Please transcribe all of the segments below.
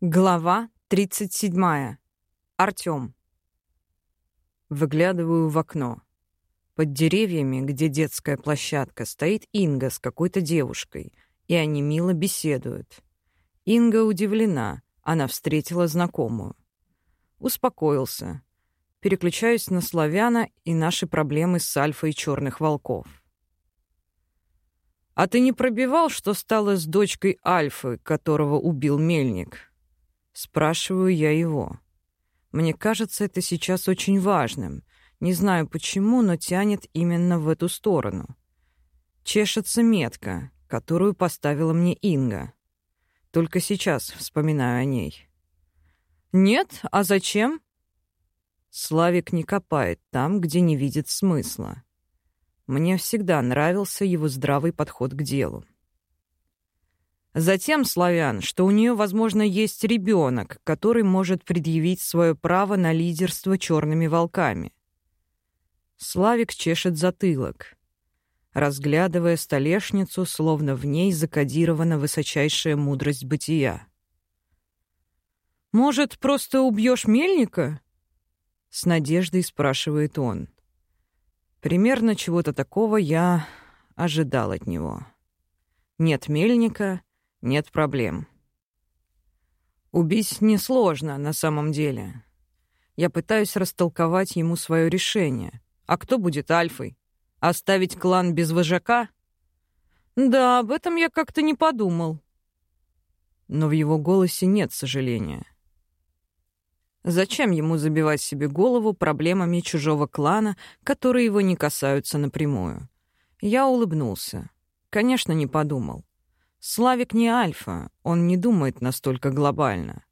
Глава 37. Артём. Выглядываю в окно. Под деревьями, где детская площадка, стоит Инга с какой-то девушкой, и они мило беседуют. Инга удивлена, она встретила знакомую. Успокоился. Переключаюсь на славяна и наши проблемы с альфой черных волков. «А ты не пробивал, что стало с дочкой Альфы, которого убил Мельник?» Спрашиваю я его. Мне кажется, это сейчас очень важным. Не знаю почему, но тянет именно в эту сторону. Чешется метка, которую поставила мне Инга. Только сейчас вспоминаю о ней. «Нет? А зачем?» Славик не копает там, где не видит смысла. Мне всегда нравился его здравый подход к делу. Затем, славян, что у нее, возможно, есть ребенок, который может предъявить свое право на лидерство черными волками. Славик чешет затылок, разглядывая столешницу, словно в ней закодирована высочайшая мудрость бытия. «Может, просто убьешь мельника?» — с надеждой спрашивает он. Примерно чего-то такого я ожидал от него. Нет мельника — нет проблем. Убить несложно на самом деле. Я пытаюсь растолковать ему свое решение. А кто будет альфой? Оставить клан без вожака? Да, об этом я как-то не подумал. Но в его голосе нет сожаления. Зачем ему забивать себе голову проблемами чужого клана, которые его не касаются напрямую? Я улыбнулся. Конечно, не подумал. Славик не альфа, он не думает настолько глобально.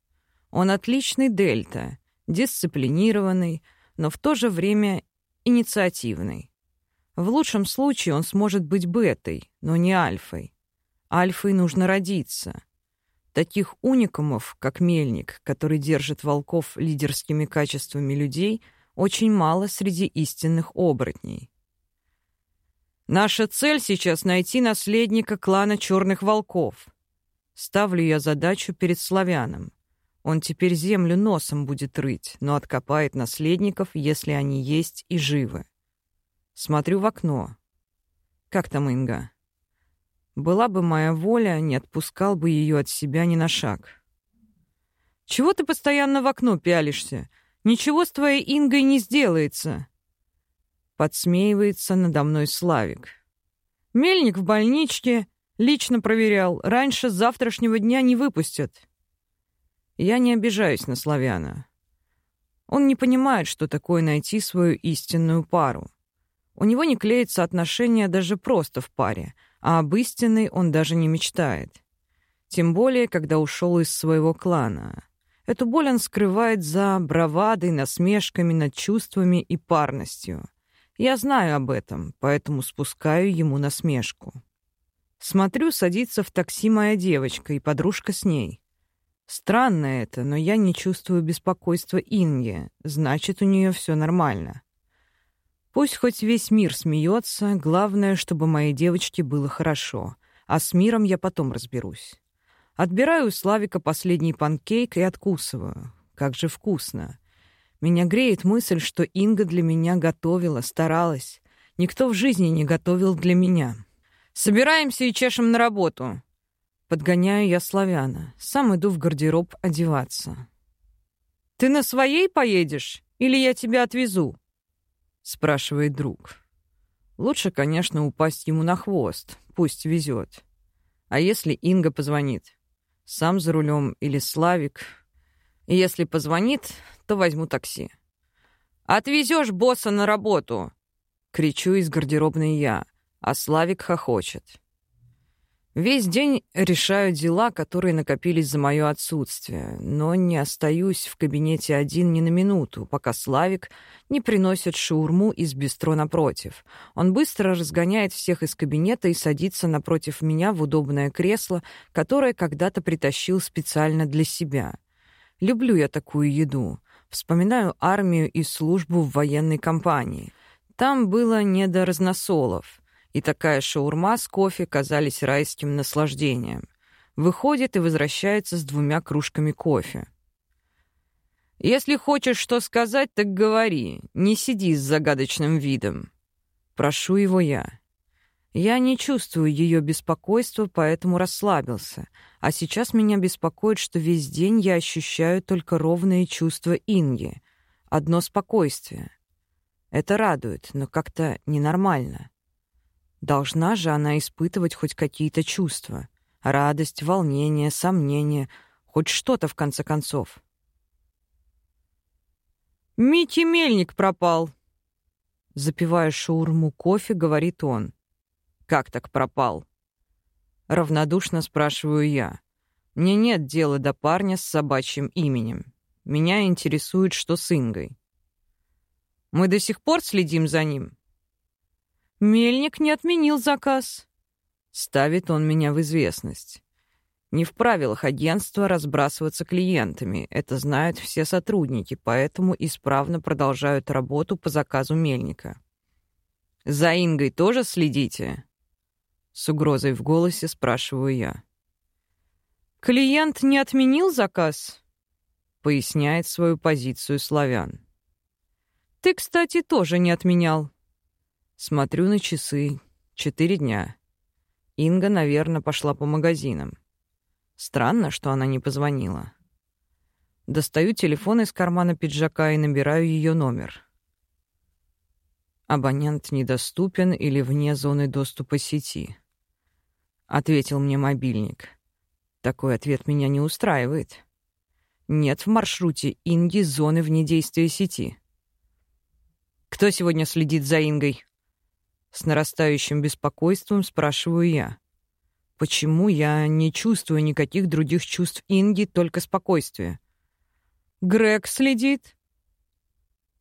Он отличный дельта, дисциплинированный, но в то же время инициативный. В лучшем случае он сможет быть бетой, но не альфой. Альфой нужно родиться. Таких уникумов, как Мельник, который держит волков лидерскими качествами людей, очень мало среди истинных оборотней. Наша цель сейчас — найти наследника клана Черных Волков. Ставлю я задачу перед славяном. Он теперь землю носом будет рыть, но откопает наследников, если они есть и живы. Смотрю в окно. Как там Инга? Была бы моя воля, не отпускал бы ее от себя ни на шаг. Чего ты постоянно в окно пялишься? Ничего с твоей Ингой не сделается. Подсмеивается надо мной Славик. Мельник в больничке, лично проверял, раньше завтрашнего дня не выпустят. Я не обижаюсь на славяна. Он не понимает, что такое найти свою истинную пару. У него не клеится отношения даже просто в паре, а об истинной он даже не мечтает. Тем более, когда ушел из своего клана. Эту боль он скрывает за бравадой, насмешками над чувствами и парностью. Я знаю об этом, поэтому спускаю ему насмешку. Смотрю, садится в такси моя девочка и подружка с ней. Странно это, но я не чувствую беспокойства Инги, значит, у нее все нормально. Пусть хоть весь мир смеется, главное, чтобы моей девочке было хорошо, а с миром я потом разберусь. Отбираю у Славика последний панкейк и откусываю. Как же вкусно. Меня греет мысль, что Инга для меня готовила, старалась. Никто в жизни не готовил для меня. Собираемся и чешем на работу. Подгоняю я славяна. Сам иду в гардероб одеваться. Ты на своей поедешь или я тебя отвезу? спрашивает друг. Лучше, конечно, упасть ему на хвост. Пусть везет. А если Инга позвонит? Сам за рулем или Славик? Если позвонит, то возьму такси. «Отвезешь босса на работу!» — кричу из гардеробной я, а Славик хохочет. Весь день решаю дела, которые накопились за мое отсутствие, но не остаюсь в кабинете один ни на минуту, пока Славик не приносит шаурму из бистро напротив. Он быстро разгоняет всех из кабинета и садится напротив меня в удобное кресло, которое когда-то притащил специально для себя. Люблю я такую еду. Вспоминаю армию и службу в военной компании. Там было не до разносолов, и такая шаурма с кофе казались райским наслаждением. выходит и возвращается с двумя кружками кофе. «Если хочешь что сказать, так говори, не сиди с загадочным видом». Прошу его я. Я не чувствую ее беспокойства, поэтому расслабился. А сейчас меня беспокоит, что весь день я ощущаю только ровные чувства Инги. Одно спокойствие. Это радует, но как-то ненормально. Должна же она испытывать хоть какие-то чувства. Радость, волнение, сомнение. Хоть что-то, в конце концов. «Микки Мельник пропал!» Запивая шаурму кофе, говорит он. «Как так пропал?» Равнодушно спрашиваю я. Мне нет дела до парня с собачьим именем. Меня интересует, что с Ингой. Мы до сих пор следим за ним. Мельник не отменил заказ. Ставит он меня в известность. Не в правилах агентства разбрасываться клиентами. Это знают все сотрудники, поэтому исправно продолжают работу по заказу Мельника. «За Ингой тоже следите?» С угрозой в голосе спрашиваю я. «Клиент не отменил заказ?» Поясняет свою позицию славян. «Ты, кстати, тоже не отменял». Смотрю на часы. Четыре дня. Инга, наверное, пошла по магазинам. Странно, что она не позвонила. Достаю телефон из кармана пиджака и набираю ее номер. Абонент недоступен или вне зоны доступа сети. — ответил мне мобильник. Такой ответ меня не устраивает. Нет в маршруте Инги зоны вне действия сети. «Кто сегодня следит за Ингой?» С нарастающим беспокойством спрашиваю я. Почему я не чувствую никаких других чувств Инги, только спокойствие? «Грег следит?»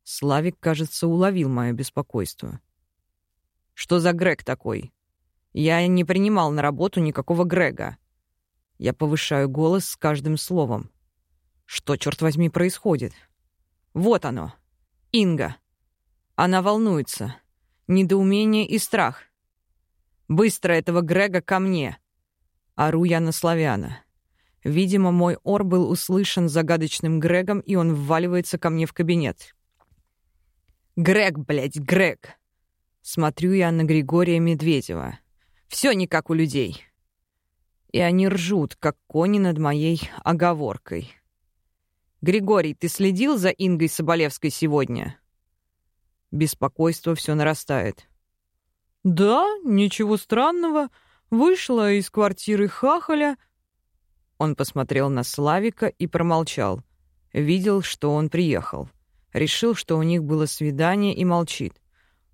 Славик, кажется, уловил мое беспокойство. «Что за Грег такой?» Я не принимал на работу никакого Грега. Я повышаю голос с каждым словом. Что, черт возьми, происходит? Вот оно. Инга. Она волнуется. Недоумение и страх. Быстро этого Грега ко мне. Ору я на славяна. Видимо, мой ор был услышан загадочным Грегом, и он вваливается ко мне в кабинет. «Грег, блядь, Грег!» Смотрю я на Григория Медведева. Все не как у людей. И они ржут, как кони над моей оговоркой. «Григорий, ты следил за Ингой Соболевской сегодня?» Беспокойство все нарастает. «Да, ничего странного. Вышла из квартиры Хахаля». Он посмотрел на Славика и промолчал. Видел, что он приехал. Решил, что у них было свидание, и молчит.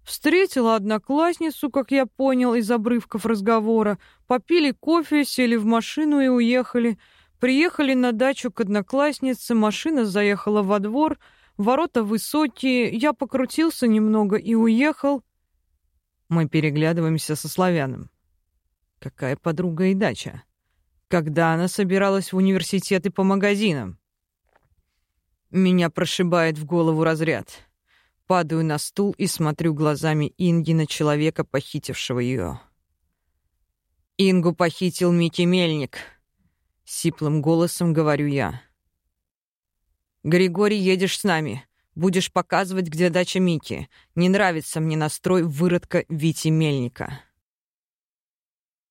Встретила одноклассницу, как я понял из обрывков разговора. Попили кофе, сели в машину и уехали. Приехали на дачу к однокласснице, машина заехала во двор, ворота высокие, я покрутился немного и уехал. Мы переглядываемся со славяном. Какая подруга и дача? Когда она собиралась в университет и по магазинам? Меня прошибает в голову разряд. Падаю на стул и смотрю глазами Инги на человека, похитившего ее. «Ингу похитил Микки Мельник», — сиплым голосом говорю я. «Григорий, едешь с нами. Будешь показывать, где дача Мики. Не нравится мне настрой выродка Вити Мельника».